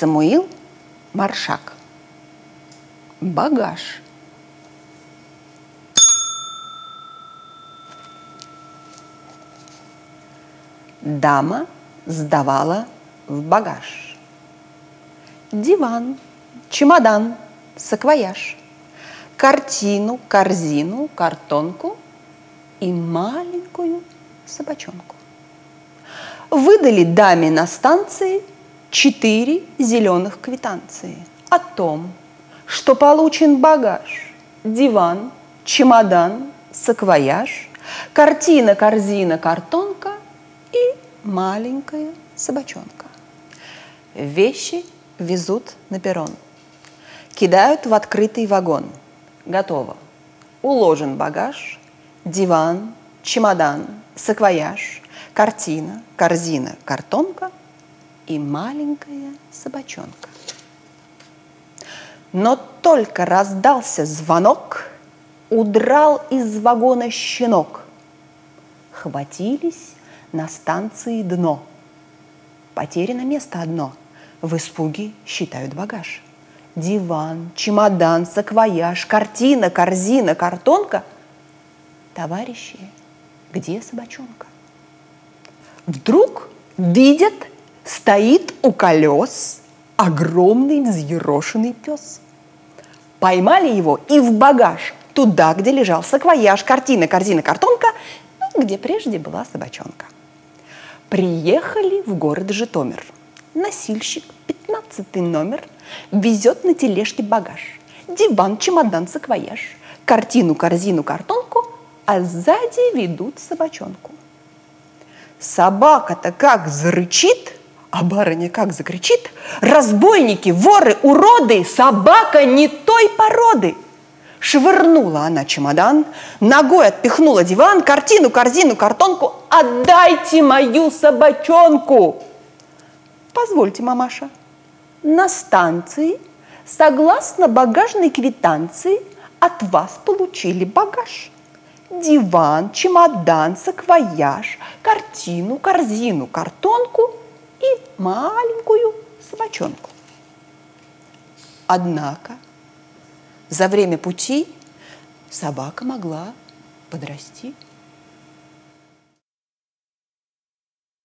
Самуил Маршак. Багаж. Дама сдавала в багаж. Диван, чемодан, саквояж, картину, корзину, картонку и маленькую собачонку. Выдали даме на станции четыре зеленых квитанции о том, что получен багаж, диван, чемодан, саквояж, картина, корзина, картонка и маленькая собачонка. Вещи везут на перрон. Кидают в открытый вагон. Готово. Уложен багаж, диван, чемодан, саквояж, картина, корзина, картонка и маленькая собачонка. Но только раздался звонок, удрал из вагона щенок. Хватились на станции дно. Потеряно место одно. В испуге считают багаж. Диван, чемодан, саквояж, картина, корзина, картонка. Товарищи, где собачонка? Вдруг видят, стоит у колес огромный взъерошенный пес. Поймали его и в багаж, туда, где лежал саквояж, картина, корзина, картонка, ну, где прежде была собачонка. Приехали в город Житомир. Носильщик, 15 номер, везет на тележке багаж. Диван, чемодан, саквояж, картину, корзину, картонку, а сзади ведут собачонку. Собака-то как зарычит, а барыня как закричит. Разбойники, воры, уроды, собака не той породы. Швырнула она чемодан, ногой отпихнула диван, картину, корзину, картонку. Отдайте мою собачонку! Позвольте, мамаша, на станции, согласно багажной квитанции, от вас получили багаж диван, чемодан, саквояж, картину, корзину, картонку и маленькую собачонку. Однако за время пути собака могла подрасти –